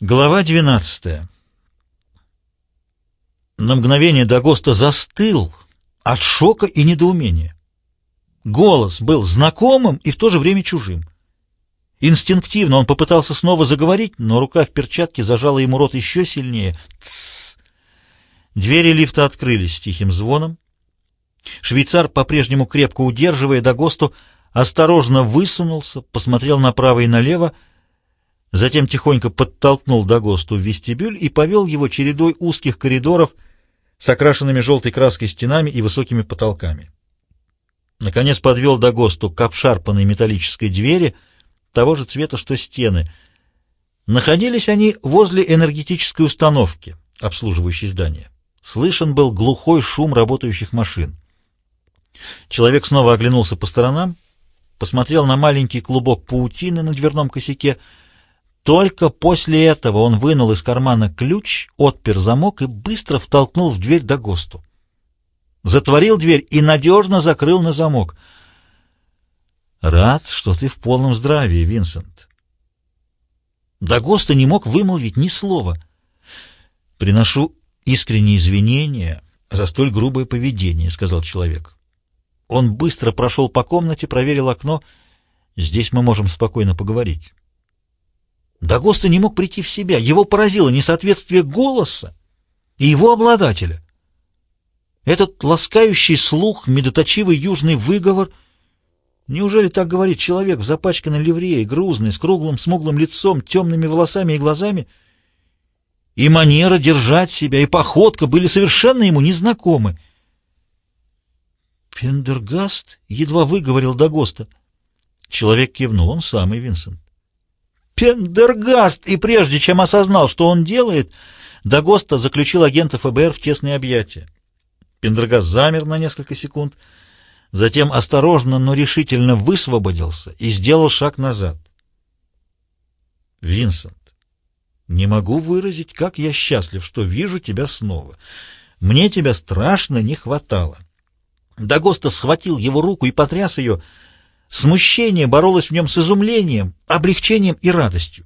Глава 12. На мгновение Дагоста застыл от шока и недоумения. Голос был знакомым и в то же время чужим. Инстинктивно он попытался снова заговорить, но рука в перчатке зажала ему рот еще сильнее. Тссс! Двери лифта открылись тихим звоном. Швейцар, по-прежнему крепко удерживая Дагосту, осторожно высунулся, посмотрел направо и налево, затем тихонько подтолкнул Дагосту в вестибюль и повел его чередой узких коридоров с окрашенными желтой краской стенами и высокими потолками. Наконец подвел Дагосту к обшарпанной металлической двери того же цвета, что стены. Находились они возле энергетической установки, обслуживающей здание. Слышен был глухой шум работающих машин. Человек снова оглянулся по сторонам, посмотрел на маленький клубок паутины на дверном косяке — только после этого он вынул из кармана ключ, отпер замок и быстро втолкнул в дверь до ГОСТу. Затворил дверь и надежно закрыл на замок. «Рад, что ты в полном здравии, Винсент». Дагоста не мог вымолвить ни слова. «Приношу искренние извинения за столь грубое поведение», — сказал человек. Он быстро прошел по комнате, проверил окно. «Здесь мы можем спокойно поговорить». Дагоста не мог прийти в себя. Его поразило несоответствие голоса и его обладателя. Этот ласкающий слух, медоточивый южный выговор. Неужели так говорит человек в запачканной ливрее, грузный, с круглым смуглым лицом, темными волосами и глазами? И манера держать себя, и походка были совершенно ему незнакомы. «Пендергаст?» — едва выговорил Дагоста. Человек кивнул, он самый, Винсент. Пендергаст! И прежде чем осознал, что он делает, Дагоста заключил агента ФБР в тесные объятия. Пендергаст замер на несколько секунд, затем осторожно, но решительно высвободился и сделал шаг назад. «Винсент, не могу выразить, как я счастлив, что вижу тебя снова. Мне тебя страшно не хватало». Дагоста схватил его руку и потряс ее, — Смущение боролось в нем с изумлением, облегчением и радостью.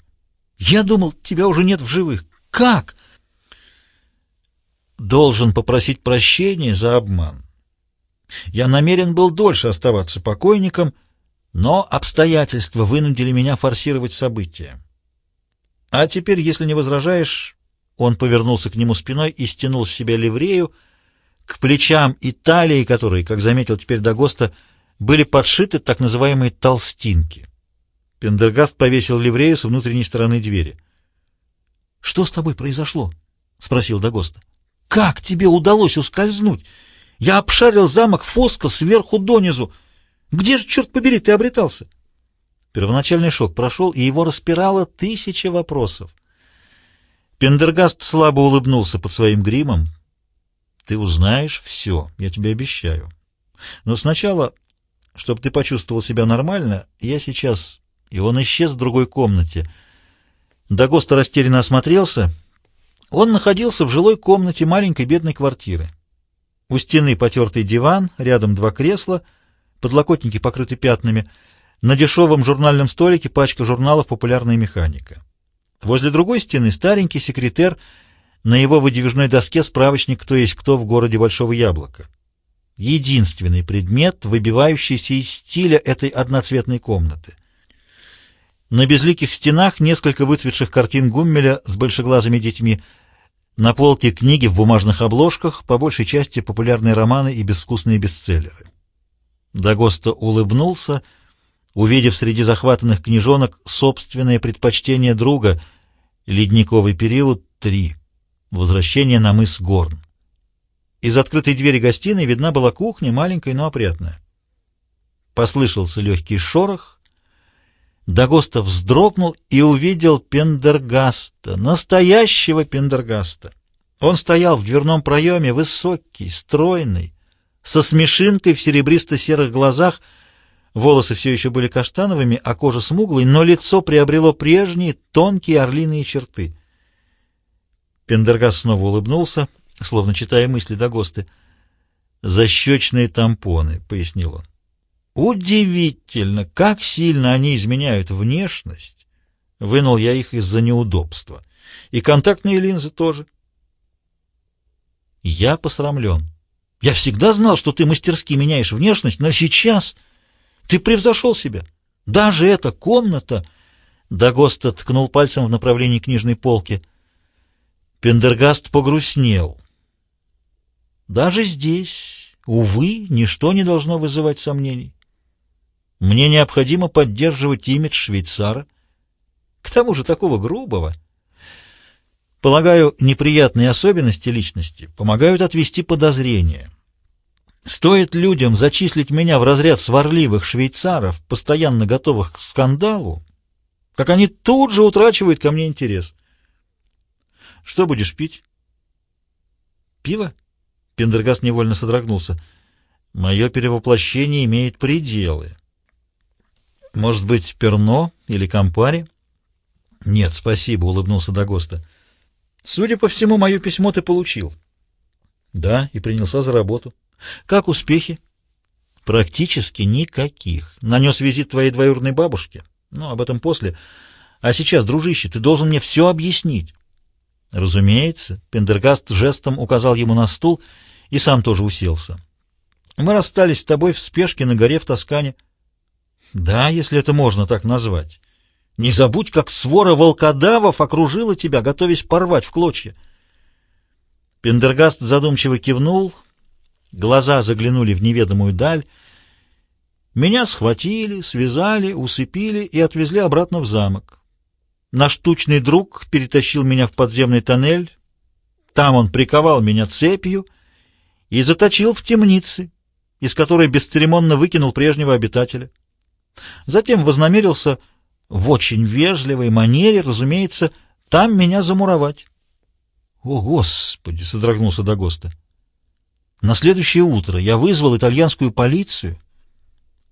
«Я думал, тебя уже нет в живых. Как?» «Должен попросить прощения за обман. Я намерен был дольше оставаться покойником, но обстоятельства вынудили меня форсировать события. А теперь, если не возражаешь...» Он повернулся к нему спиной и стянул с себя ливрею, к плечам и талии которой, как заметил теперь Дагоста, — были подшиты так называемые толстинки. Пендергаст повесил ливрею с внутренней стороны двери. — Что с тобой произошло? — спросил Дагоста. — Как тебе удалось ускользнуть? Я обшарил замок Фоска сверху донизу. Где же, черт побери, ты обретался? Первоначальный шок прошел, и его распирало тысяча вопросов. Пендергаст слабо улыбнулся под своим гримом. — Ты узнаешь все, я тебе обещаю. Но сначала чтобы ты почувствовал себя нормально, я сейчас...» И он исчез в другой комнате. Дагоста растерянно осмотрелся. Он находился в жилой комнате маленькой бедной квартиры. У стены потертый диван, рядом два кресла, подлокотники покрыты пятнами. На дешевом журнальном столике пачка журналов «Популярная механика». Возле другой стены старенький секретер, на его выдвижной доске справочник «Кто есть кто в городе Большого Яблока» единственный предмет, выбивающийся из стиля этой одноцветной комнаты. На безликих стенах несколько выцветших картин Гуммеля с большеглазыми детьми, на полке книги в бумажных обложках, по большей части популярные романы и безвкусные бестселлеры. Дагоста улыбнулся, увидев среди захватанных книжонок собственное предпочтение друга «Ледниковый период 3. Возвращение на мыс Горн». Из открытой двери гостиной видна была кухня, маленькая, но опрятная. Послышался легкий шорох. Дагоста вздрогнул и увидел Пендергаста, настоящего Пендергаста. Он стоял в дверном проеме, высокий, стройный, со смешинкой в серебристо-серых глазах. Волосы все еще были каштановыми, а кожа смуглой, но лицо приобрело прежние тонкие орлиные черты. Пендергаст снова улыбнулся — словно читая мысли Дагосты. «Защечные тампоны», — пояснил он. «Удивительно, как сильно они изменяют внешность, Вынул я их из-за неудобства. И контактные линзы тоже. Я посрамлен. Я всегда знал, что ты мастерски меняешь внешность, но сейчас ты превзошел себя. Даже эта комната... Дагоста ткнул пальцем в направлении книжной полки. Пендергаст погрустнел. Даже здесь, увы, ничто не должно вызывать сомнений. Мне необходимо поддерживать имидж швейцара, к тому же такого грубого. Полагаю, неприятные особенности личности помогают отвести подозрения. Стоит людям зачислить меня в разряд сварливых швейцаров, постоянно готовых к скандалу, как они тут же утрачивают ко мне интерес. Что будешь пить? Пиво? Пендергаст невольно содрогнулся. Мое перевоплощение имеет пределы. Может быть, перно или кампари? Нет, спасибо, улыбнулся Дагоста. Судя по всему, мое письмо ты получил. Да, и принялся за работу. Как успехи? Практически никаких. Нанес визит твоей двоюродной бабушке. Ну, об этом после. А сейчас, дружище, ты должен мне все объяснить. Разумеется. Пендергаст жестом указал ему на стул и сам тоже уселся. Мы расстались с тобой в спешке на горе в Тоскане. Да, если это можно так назвать. Не забудь, как свора волкодавов окружила тебя, готовясь порвать в клочья. Пендергаст задумчиво кивнул, глаза заглянули в неведомую даль. Меня схватили, связали, усыпили и отвезли обратно в замок. Наш тучный друг перетащил меня в подземный тоннель. Там он приковал меня цепью и заточил в темнице, из которой бесцеремонно выкинул прежнего обитателя. Затем вознамерился в очень вежливой манере, разумеется, там меня замуровать. — О, Господи! — содрогнулся Дагоста. На следующее утро я вызвал итальянскую полицию,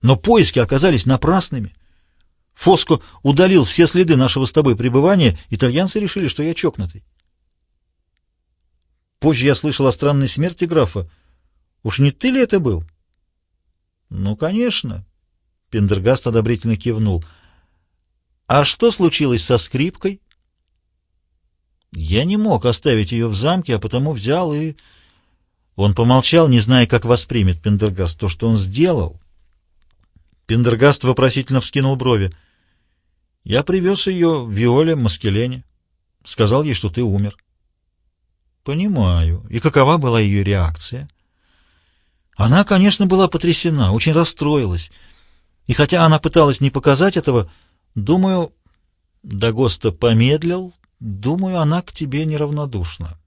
но поиски оказались напрасными. Фоско удалил все следы нашего с тобой пребывания, итальянцы решили, что я чокнутый. Позже я слышал о странной смерти графа. Уж не ты ли это был? — Ну, конечно. Пендергаст одобрительно кивнул — а что случилось со скрипкой? Я не мог оставить ее в замке, а потому взял и... Он помолчал, не зная, как воспримет Пендергаст то, что он сделал. Пендергаст вопросительно вскинул брови. Я привез ее в Виоле Маскелене. Сказал ей, что ты умер. Понимаю. И какова была ее реакция? Она, конечно, была потрясена, очень расстроилась. И хотя она пыталась не показать этого, Думаю, Дагоста помедлил, думаю, она к тебе неравнодушна.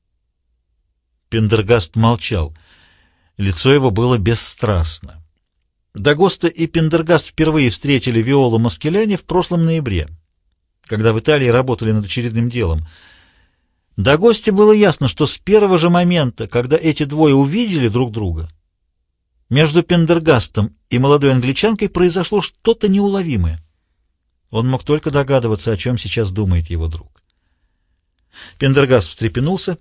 Пендергаст молчал. Лицо его было бесстрастно. Дагоста и Пендергаст впервые встретили Виолу Маскеляне в прошлом ноябре, когда в Италии работали над очередным делом. Дагосте было ясно, что с первого же момента, когда эти двое увидели друг друга, между Пендергастом и молодой англичанкой произошло что-то неуловимое. Он мог только догадываться, о чем сейчас думает его друг. Пендергаст встрепенулся.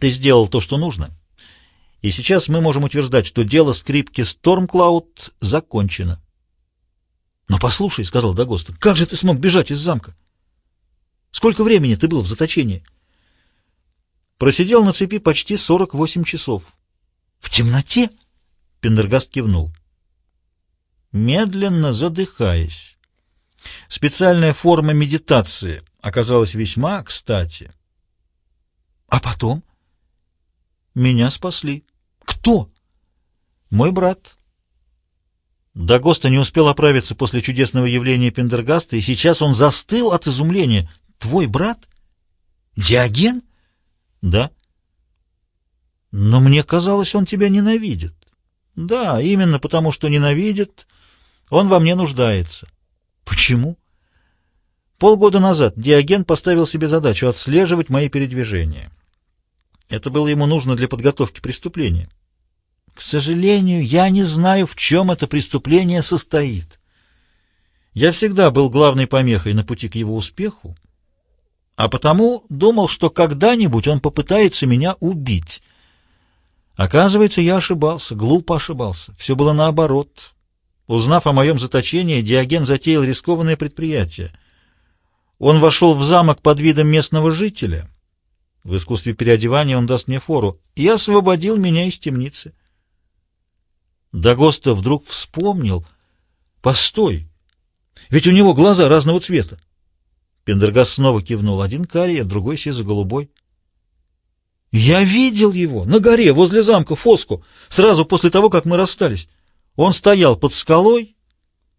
«Ты сделал то, что нужно. И сейчас мы можем утверждать, что дело скрипки Стормклауд закончено». «Но послушай», — сказал Дагоста, — «как же ты смог бежать из замка? Сколько времени ты был в заточении?» Просидел на цепи почти 48 часов. «В темноте?» — Пендергаст кивнул. Медленно задыхаясь, Специальная форма медитации оказалась весьма кстати. А потом? Меня спасли. Кто? Мой брат. Дагоста не успел оправиться после чудесного явления Пендергаста, и сейчас он застыл от изумления. Твой брат? Диоген? Да. Но мне казалось, он тебя ненавидит. Да, именно потому, что ненавидит, он во мне нуждается. Почему? Полгода назад Диоген поставил себе задачу отслеживать мои передвижения. Это было ему нужно для подготовки преступления. К сожалению, я не знаю, в чем это преступление состоит. Я всегда был главной помехой на пути к его успеху, а потому думал, что когда-нибудь он попытается меня убить. Оказывается, я ошибался, глупо ошибался. Все было наоборот. Узнав о моем заточении, Диоген затеял рискованное предприятие. Он вошел в замок под видом местного жителя. В искусстве переодевания он даст мне фору. И освободил меня из темницы. Дагоста вдруг вспомнил. Постой! Ведь у него глаза разного цвета. Пендергаст снова кивнул. Один карий, а другой сизо-голубой. Я видел его на горе возле замка Фоску, сразу после того, как мы расстались. Он стоял под скалой,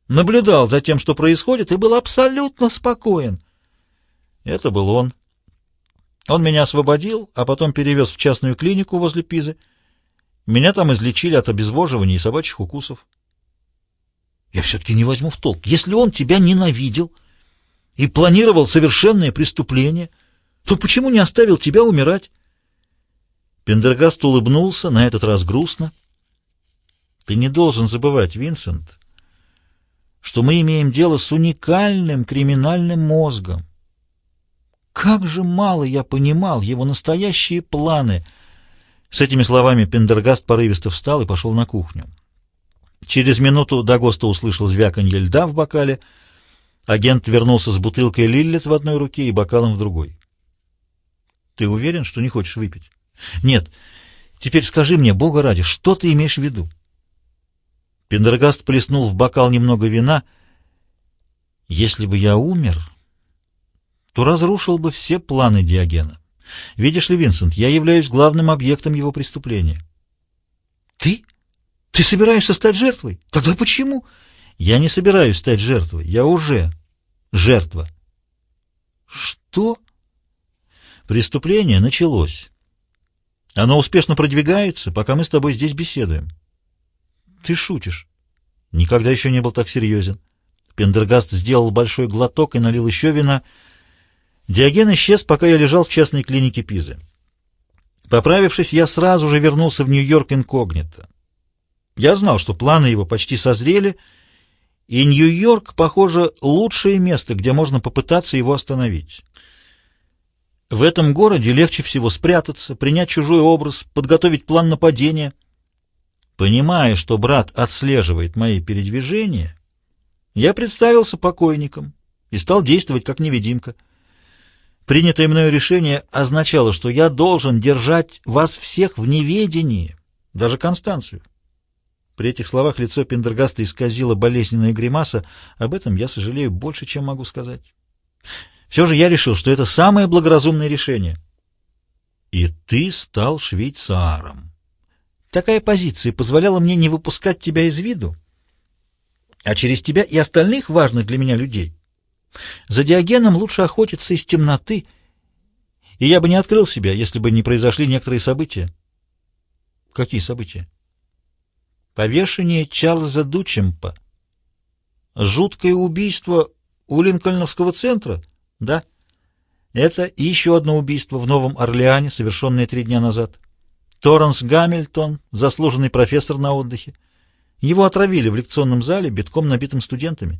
наблюдал за тем, что происходит, и был абсолютно спокоен. Это был он. Он меня освободил, а потом перевез в частную клинику возле Пизы. Меня там излечили от обезвоживания и собачьих укусов. Я все-таки не возьму в толк. Если он тебя ненавидел и планировал совершенное преступление, то почему не оставил тебя умирать? Пендергаст улыбнулся, на этот раз грустно. Ты не должен забывать, Винсент, что мы имеем дело с уникальным криминальным мозгом. Как же мало я понимал его настоящие планы. С этими словами Пендергаст порывисто встал и пошел на кухню. Через минуту Дагоста услышал звяканье льда в бокале. Агент вернулся с бутылкой Лиллет в одной руке и бокалом в другой. — Ты уверен, что не хочешь выпить? Нет. Теперь скажи мне, Бога ради, что ты имеешь в виду? Пендергаст плеснул в бокал немного вина. Если бы я умер, то разрушил бы все планы Диогена. Видишь ли, Винсент, я являюсь главным объектом его преступления. Ты? Ты собираешься стать жертвой? Тогда почему? Я не собираюсь стать жертвой. Я уже жертва. Что? Преступление началось. Оно успешно продвигается, пока мы с тобой здесь беседуем. Ты шутишь. Никогда еще не был так серьезен. Пендергаст сделал большой глоток и налил еще вина. Диоген исчез, пока я лежал в частной клинике Пизы. Поправившись, я сразу же вернулся в Нью-Йорк инкогнито. Я знал, что планы его почти созрели, и Нью-Йорк, похоже, лучшее место, где можно попытаться его остановить. В этом городе легче всего спрятаться, принять чужой образ, подготовить план нападения. Понимая, что брат отслеживает мои передвижения, я представился покойником и стал действовать как невидимка. Принятое мною решение означало, что я должен держать вас всех в неведении, даже Констанцию. При этих словах лицо Пендергаста исказило болезненная гримаса. Об этом я сожалею больше, чем могу сказать. Все же я решил, что это самое благоразумное решение. И ты стал швейцаром. Такая позиция позволяла мне не выпускать тебя из виду, а через тебя и остальных важных для меня людей. За Диогеном лучше охотиться из темноты, и я бы не открыл себя, если бы не произошли некоторые события. Какие события? Повешение Чарльза Дучемпа. Жуткое убийство у Линкольновского центра — да. Это еще одно убийство в Новом Орлеане, совершенное три дня назад. Торренс Гамильтон, заслуженный профессор на отдыхе. Его отравили в лекционном зале, битком набитым студентами.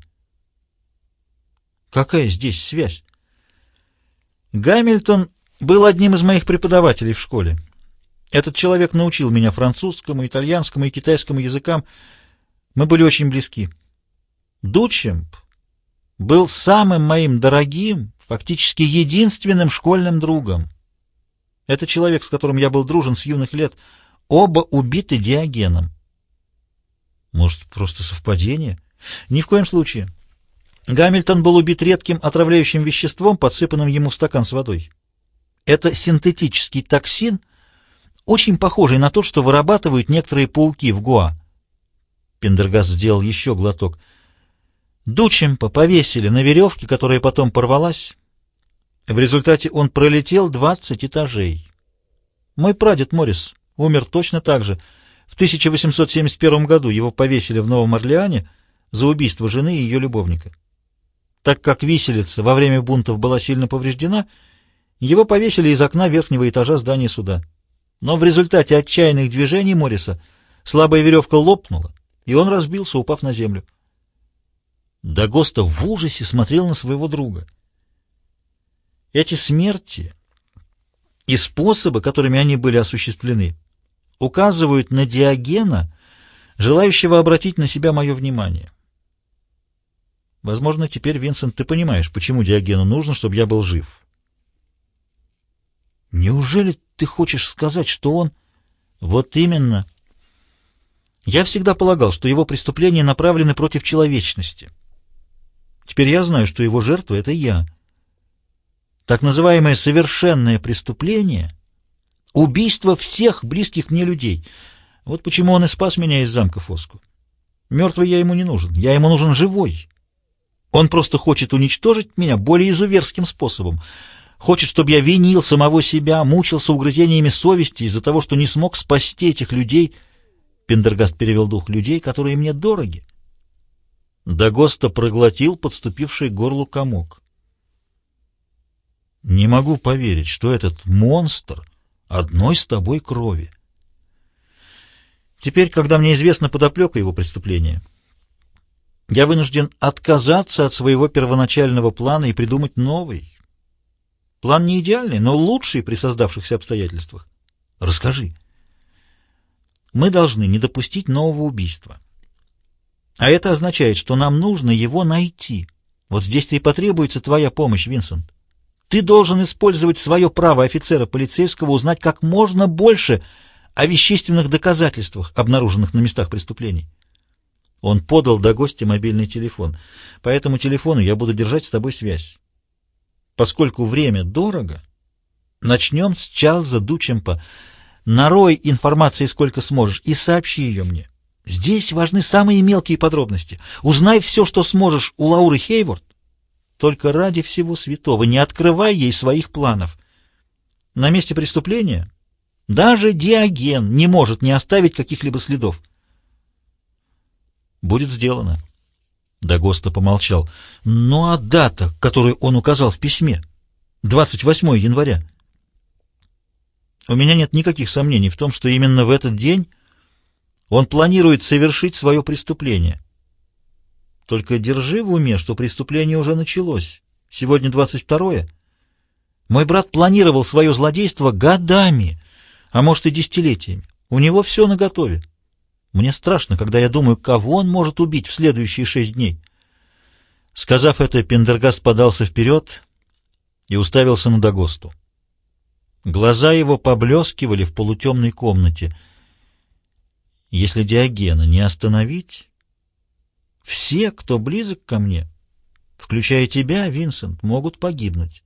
Какая здесь связь? Гамильтон был одним из моих преподавателей в школе. Этот человек научил меня французскому, итальянскому и китайскому языкам. Мы были очень близки. Дучемп был самым моим дорогим, фактически единственным школьным другом. Это человек, с которым я был дружен с юных лет. Оба убиты Диогеном. Может, просто совпадение? Ни в коем случае. Гамильтон был убит редким отравляющим веществом, подсыпанным ему в стакан с водой. Это синтетический токсин, очень похожий на тот, что вырабатывают некоторые пауки в Гоа. Пендергаст сделал еще глоток — Дучемпа повесили на веревке, которая потом порвалась. В результате он пролетел 20 этажей. Мой прадед Морис умер точно так же. В 1871 году его повесили в Новом Орлеане за убийство жены и ее любовника. Так как виселица во время бунтов была сильно повреждена, его повесили из окна верхнего этажа здания суда. Но в результате отчаянных движений Морриса слабая веревка лопнула, и он разбился, упав на землю. Дагоста в ужасе смотрел на своего друга. Эти смерти и способы, которыми они были осуществлены, указывают на Диогена, желающего обратить на себя мое внимание. Возможно, теперь, Винсент, ты понимаешь, почему Диогену нужно, чтобы я был жив. Неужели ты хочешь сказать, что он... Вот именно. Я всегда полагал, что его преступления направлены против человечности. Теперь я знаю, что его жертва — это я. Так называемое совершенное преступление — убийство всех близких мне людей. Вот почему он и спас меня из замка Фоску. Мертвый я ему не нужен, я ему нужен живой. Он просто хочет уничтожить меня более изуверским способом. Хочет, чтобы я винил самого себя, мучился угрызениями совести из-за того, что не смог спасти этих людей. Пендергаст перевел дух людей, которые мне дороги. Дагоста проглотил подступивший к горлу комок. Не могу поверить, что этот монстр одной с тобой крови. Теперь, когда мне известна подоплека его преступления, я вынужден отказаться от своего первоначального плана и придумать новый. План не идеальный, но лучший при создавшихся обстоятельствах. Расскажи. Мы должны не допустить нового убийства. А это означает, что нам нужно его найти. Вот здесь-то и потребуется твоя помощь, Винсент. Ты должен использовать свое право офицера полицейского узнать как можно больше о вещественных доказательствах, обнаруженных на местах преступлений. Он подал до гостя мобильный телефон. По этому телефону я буду держать с тобой связь. Поскольку время дорого, начнем с Чарльза Дучемпа. Нарой информации сколько сможешь и сообщи ее мне. Здесь важны самые мелкие подробности. Узнай все, что сможешь у Лауры Хейворд. Только ради всего святого не открывай ей своих планов. На месте преступления даже Диоген не может не оставить каких-либо следов. Будет сделано. Дагоста помолчал. Ну а дата, которую он указал в письме? 28 января. У меня нет никаких сомнений в том, что именно в этот день он планирует совершить свое преступление. Только держи в уме, что преступление уже началось. Сегодня 22-е. Мой брат планировал свое злодейство годами, а может и десятилетиями. У него все наготове. Мне страшно, когда я думаю, кого он может убить в следующие шесть дней. Сказав это, Пендергаст подался вперед и уставился на Дагосту. Глаза его поблескивали в полутемной комнате. Если Диогена не остановить, все, кто близок ко мне, включая тебя, Винсент, могут погибнуть.